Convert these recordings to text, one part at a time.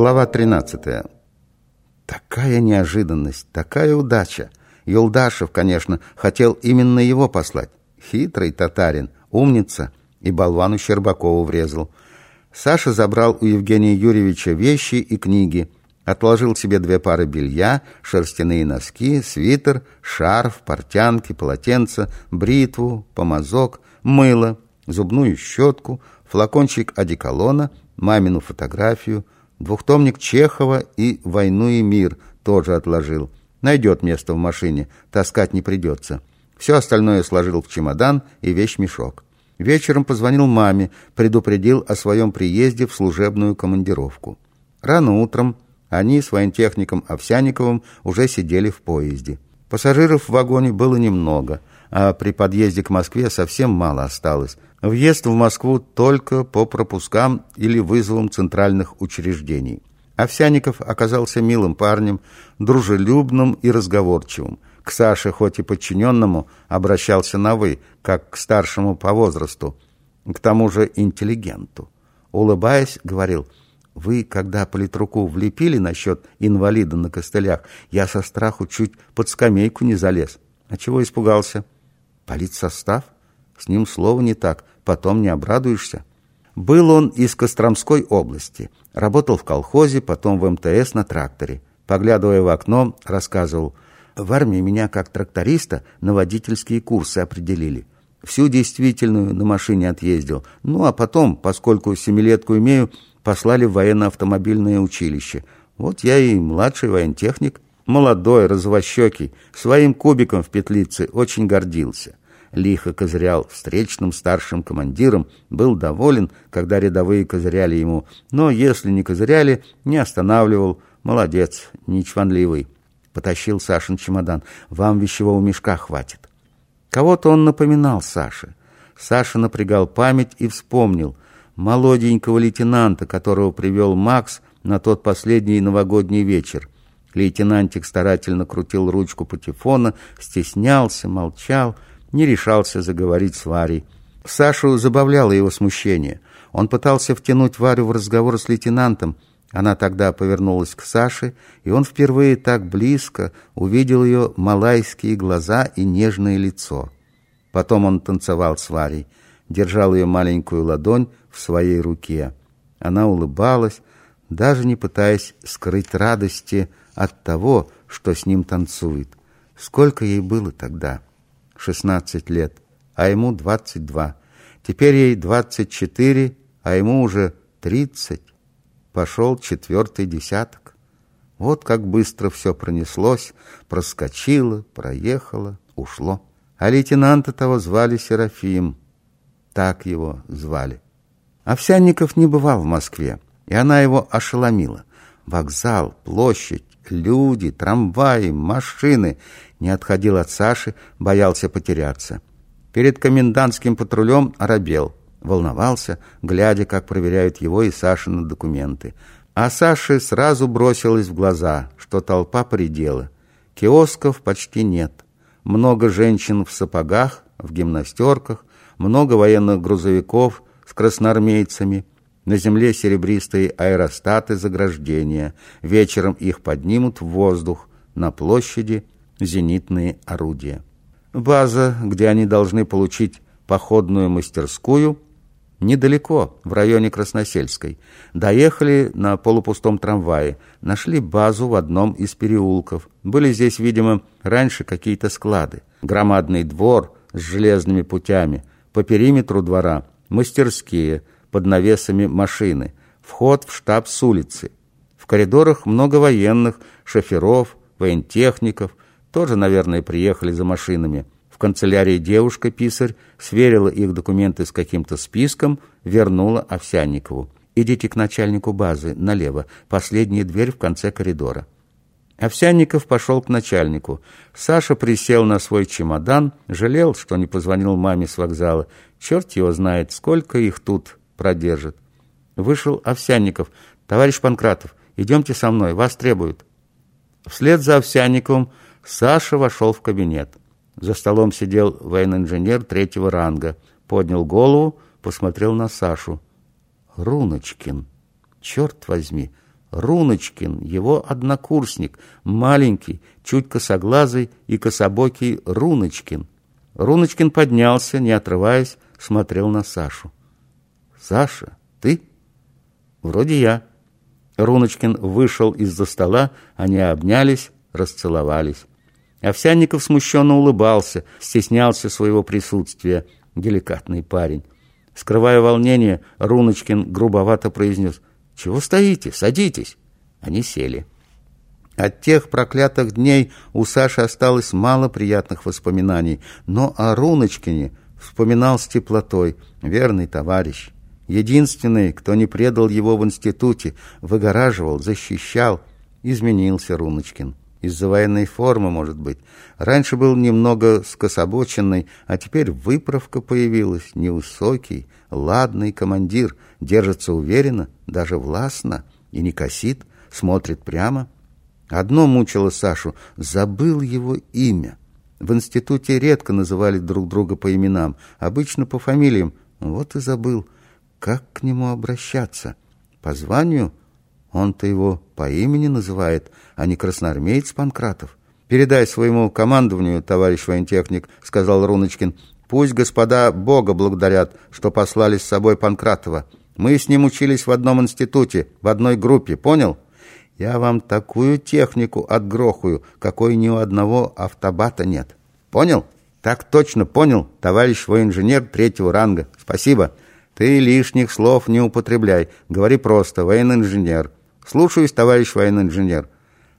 Глава 13. Такая неожиданность, такая удача. Юлдашев, конечно, хотел именно его послать. Хитрый татарин, умница, и болвану Щербакову врезал. Саша забрал у Евгения Юрьевича вещи и книги, отложил себе две пары белья, шерстяные носки, свитер, шарф, портянки, полотенце, бритву, помазок, мыло, зубную щетку, флакончик одеколона, мамину фотографию, двухтомник Чехова и «Войну и мир» тоже отложил. Найдет место в машине, таскать не придется. Все остальное сложил в чемодан и вещмешок. Вечером позвонил маме, предупредил о своем приезде в служебную командировку. Рано утром они с воентехником Овсяниковым уже сидели в поезде. Пассажиров в вагоне было немного, а при подъезде к Москве совсем мало осталось. Въезд в Москву только по пропускам или вызовам центральных учреждений. Овсяников оказался милым парнем, дружелюбным и разговорчивым. К Саше, хоть и подчиненному, обращался на «вы», как к старшему по возрасту, к тому же интеллигенту. Улыбаясь, говорил, «Вы, когда политруку влепили насчет инвалида на костылях, я со страху чуть под скамейку не залез. А чего испугался?» «Политсостав? С ним слово не так, потом не обрадуешься». Был он из Костромской области. Работал в колхозе, потом в МТС на тракторе. Поглядывая в окно, рассказывал, «В армии меня как тракториста на водительские курсы определили. Всю действительную на машине отъездил. Ну, а потом, поскольку семилетку имею, послали в военно-автомобильное училище. Вот я и младший воентехник, молодой, развощекий, своим кубиком в петлице очень гордился» лихо козырял встречным старшим командиром, был доволен, когда рядовые козыряли ему, но если не козыряли, не останавливал. Молодец, не чванливый. Потащил Сашин чемодан. Вам вещевого мешка хватит. Кого-то он напоминал Саше. Саша напрягал память и вспомнил молоденького лейтенанта, которого привел Макс на тот последний новогодний вечер. Лейтенантик старательно крутил ручку патефона, стеснялся, молчал — не решался заговорить с Варей. Сашу забавляло его смущение. Он пытался втянуть Варю в разговор с лейтенантом. Она тогда повернулась к Саше, и он впервые так близко увидел ее малайские глаза и нежное лицо. Потом он танцевал с Варей, держал ее маленькую ладонь в своей руке. Она улыбалась, даже не пытаясь скрыть радости от того, что с ним танцует. Сколько ей было тогда? 16 лет, а ему 22. Теперь ей 24, а ему уже 30. Пошел четвертый десяток. Вот как быстро все пронеслось, проскочило, проехало, ушло. А лейтенанта того звали Серафим. Так его звали. Овсянников не бывал в Москве, и она его ошеломила. Вокзал, площадь, люди, трамваи, машины. Не отходил от Саши, боялся потеряться. Перед комендантским патрулем оробел, волновался, глядя, как проверяют его и Сашины документы. А Саше сразу бросилось в глаза, что толпа предела. Киосков почти нет. Много женщин в сапогах, в гимнастерках, много военных грузовиков с красноармейцами – на земле серебристые аэростаты заграждения. Вечером их поднимут в воздух. На площади зенитные орудия. База, где они должны получить походную мастерскую, недалеко, в районе Красносельской. Доехали на полупустом трамвае, нашли базу в одном из переулков. Были здесь, видимо, раньше какие-то склады. Громадный двор с железными путями, по периметру двора мастерские – под навесами машины, вход в штаб с улицы. В коридорах много военных, шоферов, воентехников, тоже, наверное, приехали за машинами. В канцелярии девушка-писарь сверила их документы с каким-то списком, вернула Овсянникову. «Идите к начальнику базы, налево, последняя дверь в конце коридора». Овсянников пошел к начальнику. Саша присел на свой чемодан, жалел, что не позвонил маме с вокзала. Черт его знает, сколько их тут продержит. Вышел Овсянников. «Товарищ Панкратов, идемте со мной, вас требуют». Вслед за Овсянниковым Саша вошел в кабинет. За столом сидел военный-инженер третьего ранга. Поднял голову, посмотрел на Сашу. «Руночкин! Черт возьми! Руночкин, его однокурсник, маленький, чуть косоглазый и кособокий Руночкин. Руночкин поднялся, не отрываясь, смотрел на Сашу. «Саша, ты?» «Вроде я». Руночкин вышел из-за стола, они обнялись, расцеловались. Овсянников смущенно улыбался, стеснялся своего присутствия. Деликатный парень. Скрывая волнение, Руночкин грубовато произнес «Чего стоите? Садитесь!» Они сели. От тех проклятых дней у Саши осталось мало приятных воспоминаний, но о Руночкине вспоминал с теплотой, верный товарищ. Единственный, кто не предал его в институте, выгораживал, защищал, изменился Руночкин. Из-за военной формы, может быть. Раньше был немного скособоченный, а теперь выправка появилась. Невысокий, ладный командир, держится уверенно, даже властно, и не косит, смотрит прямо. Одно мучило Сашу — забыл его имя. В институте редко называли друг друга по именам, обычно по фамилиям. Вот и забыл, как к нему обращаться. По званию — он-то его по имени называет, а не красноармеец Панкратов. «Передай своему командованию, товарищ воентехник», — сказал Руночкин. «Пусть господа Бога благодарят, что послали с собой Панкратова. Мы с ним учились в одном институте, в одной группе, понял? Я вам такую технику отгрохаю, какой ни у одного автобата нет. Понял? Так точно понял, товарищ военинженер третьего ранга. Спасибо. Ты лишних слов не употребляй. Говори просто, военный инженер. «Слушаюсь, товарищ военный инженер.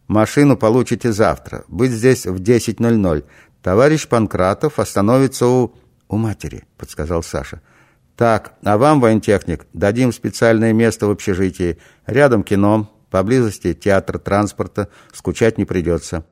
Машину получите завтра. Быть здесь в 10.00. Товарищ Панкратов остановится у...» «У матери», — подсказал Саша. «Так, а вам, воентехник, дадим специальное место в общежитии. Рядом кино, поблизости театр транспорта. Скучать не придется».